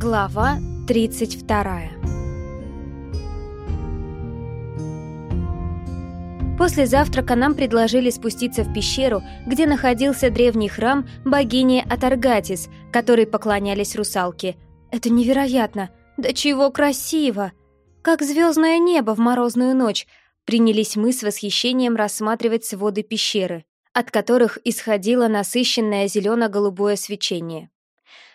Глава 32 После завтрака нам предложили спуститься в пещеру, где находился древний храм богини Атаргатис, которой поклонялись русалки. Это невероятно! Да чего красиво! Как звездное небо в морозную ночь! Принялись мы с восхищением рассматривать своды пещеры, от которых исходило насыщенное зелено-голубое свечение.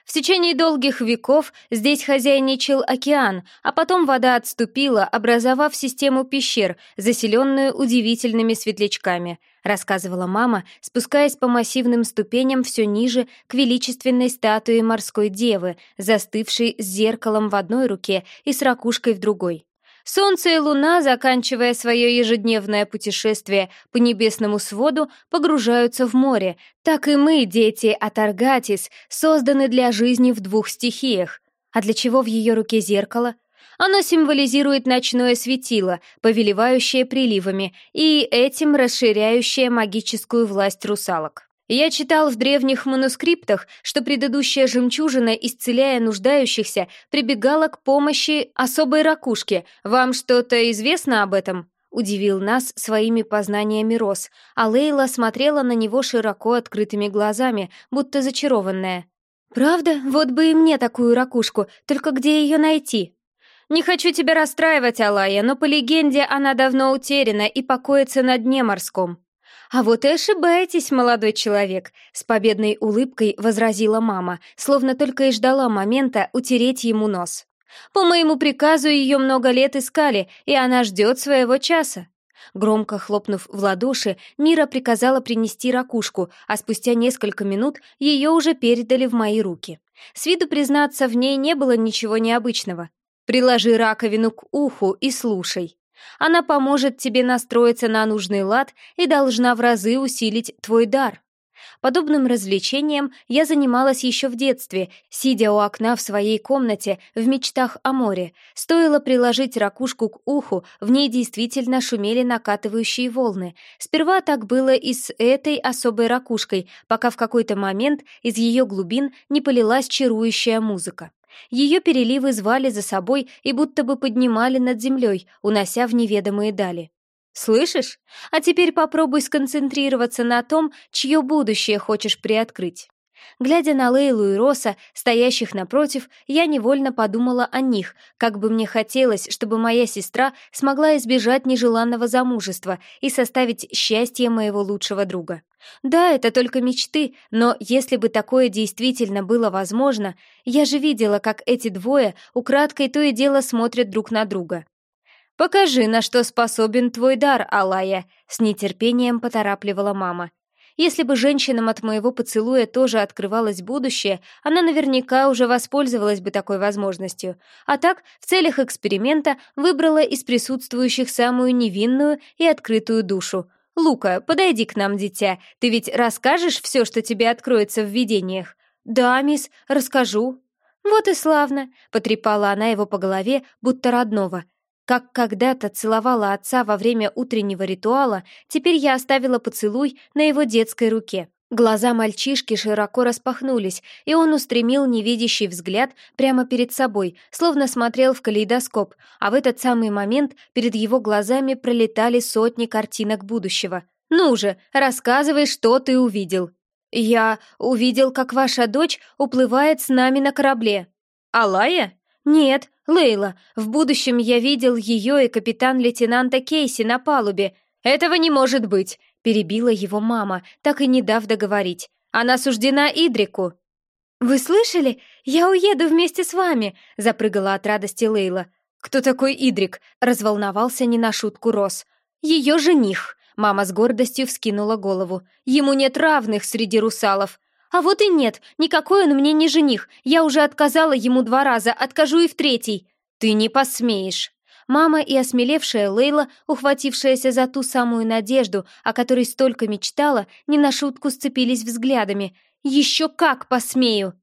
В течение долгих веков здесь хозяйничал океан, а потом вода отступила, образовав систему пещер, заселенную удивительными светлячками, рассказывала мама, спускаясь по массивным ступеням все ниже к величественной статуе морской девы, застывшей с зеркалом в одной руке и с ракушкой в другой. Солнце и луна, заканчивая свое ежедневное путешествие по небесному своду, погружаются в море. Так и мы, дети Атаргатис, созданы для жизни в двух стихиях. А для чего в ее руке зеркало? Оно символизирует ночное светило, повелевающее приливами, и этим расширяющее магическую власть русалок. Я читал в древних манускриптах, что предыдущая жемчужина, исцеляя нуждающихся, прибегала к помощи особой ракушке. Вам что-то известно об этом? Удивил нас своими познаниями Рос, а Лейла смотрела на него широко открытыми глазами, будто зачарованная. «Правда? Вот бы и мне такую ракушку, только где ее найти?» «Не хочу тебя расстраивать, Алая, но по легенде она давно утеряна и покоится на дне морском», «А вот и ошибаетесь, молодой человек», — с победной улыбкой возразила мама, словно только и ждала момента утереть ему нос. «По моему приказу ее много лет искали, и она ждет своего часа». Громко хлопнув в ладоши, Мира приказала принести ракушку, а спустя несколько минут ее уже передали в мои руки. С виду, признаться, в ней не было ничего необычного. «Приложи раковину к уху и слушай», она поможет тебе настроиться на нужный лад и должна в разы усилить твой дар. Подобным развлечением я занималась еще в детстве, сидя у окна в своей комнате в мечтах о море. Стоило приложить ракушку к уху, в ней действительно шумели накатывающие волны. Сперва так было и с этой особой ракушкой, пока в какой-то момент из ее глубин не полилась чарующая музыка. Ее переливы звали за собой и будто бы поднимали над землей, унося в неведомые дали. «Слышишь? А теперь попробуй сконцентрироваться на том, чье будущее хочешь приоткрыть». Глядя на Лейлу и Роса, стоящих напротив, я невольно подумала о них, как бы мне хотелось, чтобы моя сестра смогла избежать нежеланного замужества и составить счастье моего лучшего друга. Да, это только мечты, но если бы такое действительно было возможно, я же видела, как эти двое украдкой то и дело смотрят друг на друга. «Покажи, на что способен твой дар, Алая», — с нетерпением поторапливала мама. Если бы женщинам от моего поцелуя тоже открывалось будущее, она наверняка уже воспользовалась бы такой возможностью. А так, в целях эксперимента выбрала из присутствующих самую невинную и открытую душу. «Лука, подойди к нам, дитя. Ты ведь расскажешь все, что тебе откроется в видениях?» «Да, мисс, расскажу». «Вот и славно», — потрепала она его по голове, будто родного. Как когда-то целовала отца во время утреннего ритуала, теперь я оставила поцелуй на его детской руке. Глаза мальчишки широко распахнулись, и он устремил невидящий взгляд прямо перед собой, словно смотрел в калейдоскоп, а в этот самый момент перед его глазами пролетали сотни картинок будущего. «Ну же, рассказывай, что ты увидел». «Я увидел, как ваша дочь уплывает с нами на корабле». «Алая?» «Нет, Лейла. В будущем я видел ее и капитан-лейтенанта Кейси на палубе. Этого не может быть!» — перебила его мама, так и не дав договорить. «Она суждена Идрику!» «Вы слышали? Я уеду вместе с вами!» — запрыгала от радости Лейла. «Кто такой Идрик?» — разволновался не на шутку Рос. «Ее жених!» — мама с гордостью вскинула голову. «Ему нет равных среди русалов. «А вот и нет, никакой он мне не жених. Я уже отказала ему два раза, откажу и в третий». «Ты не посмеешь». Мама и осмелевшая Лейла, ухватившаяся за ту самую надежду, о которой столько мечтала, не на шутку сцепились взглядами. «Еще как посмею!»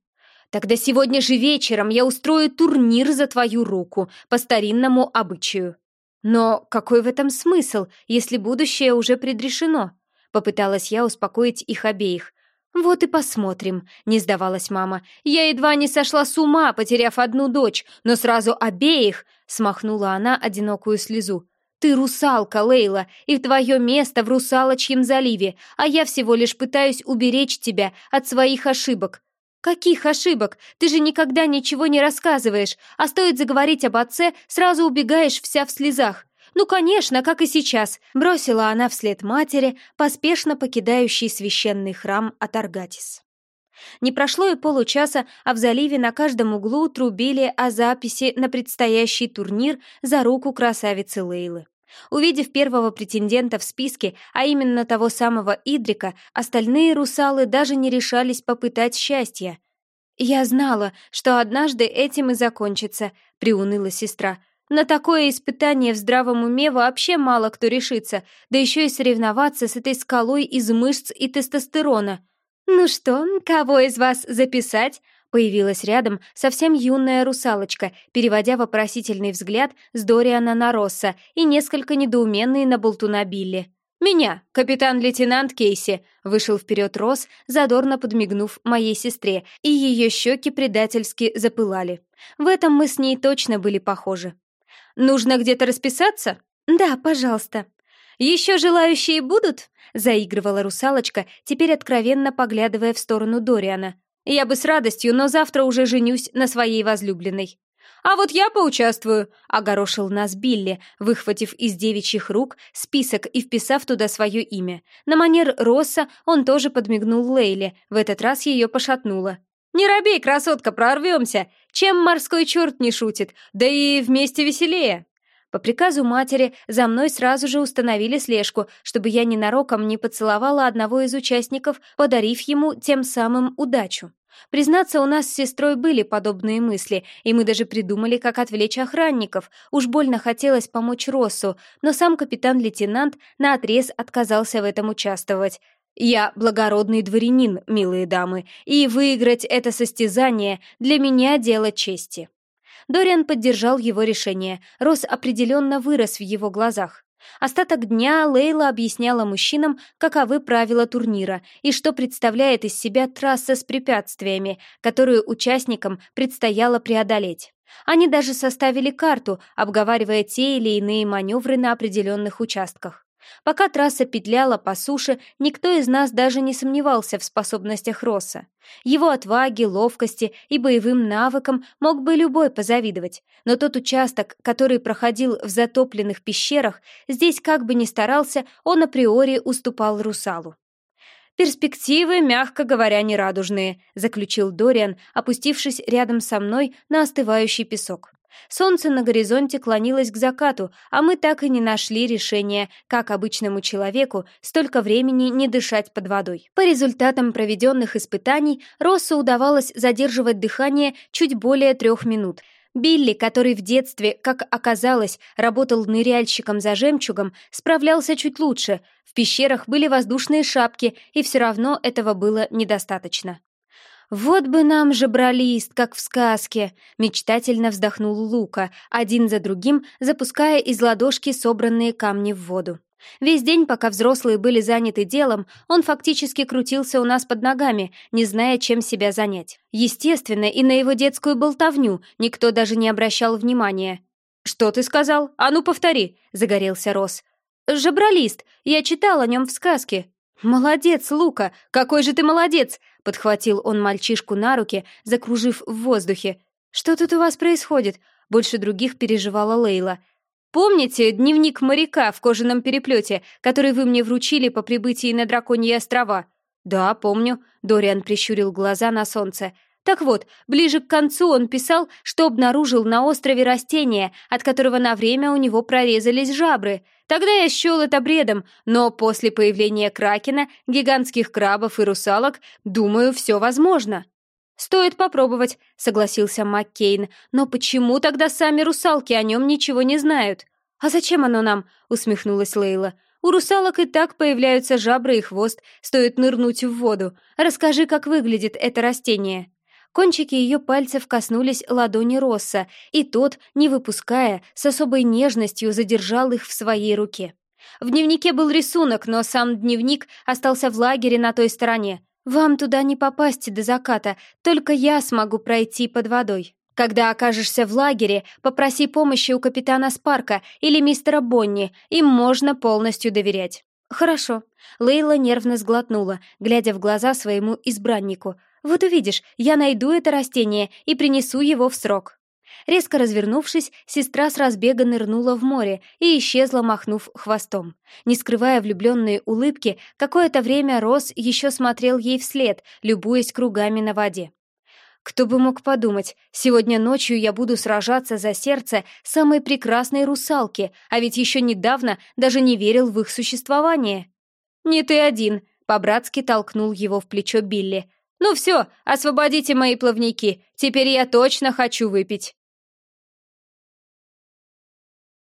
«Тогда сегодня же вечером я устрою турнир за твою руку, по старинному обычаю». «Но какой в этом смысл, если будущее уже предрешено?» Попыталась я успокоить их обеих. «Вот и посмотрим», — не сдавалась мама. «Я едва не сошла с ума, потеряв одну дочь, но сразу обеих!» — смахнула она одинокую слезу. «Ты русалка, Лейла, и твое место в русалочьем заливе, а я всего лишь пытаюсь уберечь тебя от своих ошибок». «Каких ошибок? Ты же никогда ничего не рассказываешь, а стоит заговорить об отце, сразу убегаешь вся в слезах. «Ну, конечно, как и сейчас», — бросила она вслед матери, поспешно покидающей священный храм Атаргатис. Не прошло и получаса, а в заливе на каждом углу трубили о записи на предстоящий турнир за руку красавицы Лейлы. Увидев первого претендента в списке, а именно того самого Идрика, остальные русалы даже не решались попытать счастья. «Я знала, что однажды этим и закончится», — приуныла сестра. На такое испытание в здравом уме вообще мало кто решится, да еще и соревноваться с этой скалой из мышц и тестостерона. «Ну что, кого из вас записать?» Появилась рядом совсем юная русалочка, переводя вопросительный взгляд с Дориана на Росса и несколько недоуменный на болтуна Билли. «Меня, капитан-лейтенант Кейси», — вышел вперед Росс, задорно подмигнув моей сестре, и ее щеки предательски запылали. В этом мы с ней точно были похожи. Нужно где-то расписаться? Да, пожалуйста. Еще желающие будут? Заигрывала русалочка, теперь откровенно поглядывая в сторону Дориана. Я бы с радостью, но завтра уже женюсь на своей возлюбленной. «А вот я поучаствую», — огорошил нас Билли, выхватив из девичьих рук список и вписав туда свое имя. На манер Росса он тоже подмигнул Лейле, в этот раз ее пошатнуло. «Не робей, красотка, прорвемся! Чем морской черт не шутит? Да и вместе веселее!» По приказу матери за мной сразу же установили слежку, чтобы я ненароком не поцеловала одного из участников, подарив ему тем самым удачу. Признаться, у нас с сестрой были подобные мысли, и мы даже придумали, как отвлечь охранников. Уж больно хотелось помочь Россу, но сам капитан-лейтенант наотрез отказался в этом участвовать. Я благородный дворянин, милые дамы, и выиграть это состязание для меня дело чести». Дориан поддержал его решение. Рос определенно вырос в его глазах. Остаток дня Лейла объясняла мужчинам, каковы правила турнира и что представляет из себя трасса с препятствиями, которую участникам предстояло преодолеть. Они даже составили карту, обговаривая те или иные маневры на определенных участках. Пока трасса петляла по суше, никто из нас даже не сомневался в способностях Росса. Его отваге, ловкости и боевым навыкам мог бы любой позавидовать, но тот участок, который проходил в затопленных пещерах, здесь как бы ни старался, он априори уступал Русалу. «Перспективы, мягко говоря, нерадужные», — заключил Дориан, опустившись рядом со мной на остывающий песок. Солнце на горизонте клонилось к закату, а мы так и не нашли решения, как обычному человеку столько времени не дышать под водой. По результатам проведенных испытаний Россу удавалось задерживать дыхание чуть более трех минут. Билли, который в детстве, как оказалось, работал ныряльщиком за жемчугом, справлялся чуть лучше. В пещерах были воздушные шапки, и все равно этого было недостаточно. «Вот бы нам же бралист, как в сказке!» — мечтательно вздохнул Лука, один за другим запуская из ладошки собранные камни в воду. Весь день, пока взрослые были заняты делом, он фактически крутился у нас под ногами, не зная, чем себя занять. Естественно, и на его детскую болтовню никто даже не обращал внимания. «Что ты сказал? А ну повтори!» — загорелся Рос. «Жабралист! Я читал о нем в сказке!» «Молодец, Лука! Какой же ты молодец!» — подхватил он мальчишку на руки, закружив в воздухе. «Что тут у вас происходит?» — больше других переживала Лейла. «Помните дневник моряка в кожаном переплете, который вы мне вручили по прибытии на Драконьи острова?» «Да, помню», — Дориан прищурил глаза на солнце. Так вот, ближе к концу он писал, что обнаружил на острове растение, от которого на время у него прорезались жабры. Тогда я счел это бредом, но после появления кракена, гигантских крабов и русалок, думаю, все возможно. «Стоит попробовать», — согласился Маккейн. «Но почему тогда сами русалки о нем ничего не знают?» «А зачем оно нам?» — усмехнулась Лейла. «У русалок и так появляются жабры и хвост, стоит нырнуть в воду. Расскажи, как выглядит это растение». Кончики ее пальцев коснулись ладони Росса, и тот, не выпуская, с особой нежностью задержал их в своей руке. В дневнике был рисунок, но сам дневник остался в лагере на той стороне. «Вам туда не попасть до заката, только я смогу пройти под водой. Когда окажешься в лагере, попроси помощи у капитана Спарка или мистера Бонни, им можно полностью доверять». «Хорошо». Лейла нервно сглотнула, глядя в глаза своему избраннику. «Вот увидишь, я найду это растение и принесу его в срок». Резко развернувшись, сестра с разбега нырнула в море и исчезла, махнув хвостом. Не скрывая влюбленные улыбки, какое-то время Рос еще смотрел ей вслед, любуясь кругами на воде. Кто бы мог подумать, сегодня ночью я буду сражаться за сердце самой прекрасной русалки, а ведь еще недавно даже не верил в их существование. «Не ты один», — по-братски толкнул его в плечо Билли. «Ну все, освободите мои плавники, теперь я точно хочу выпить».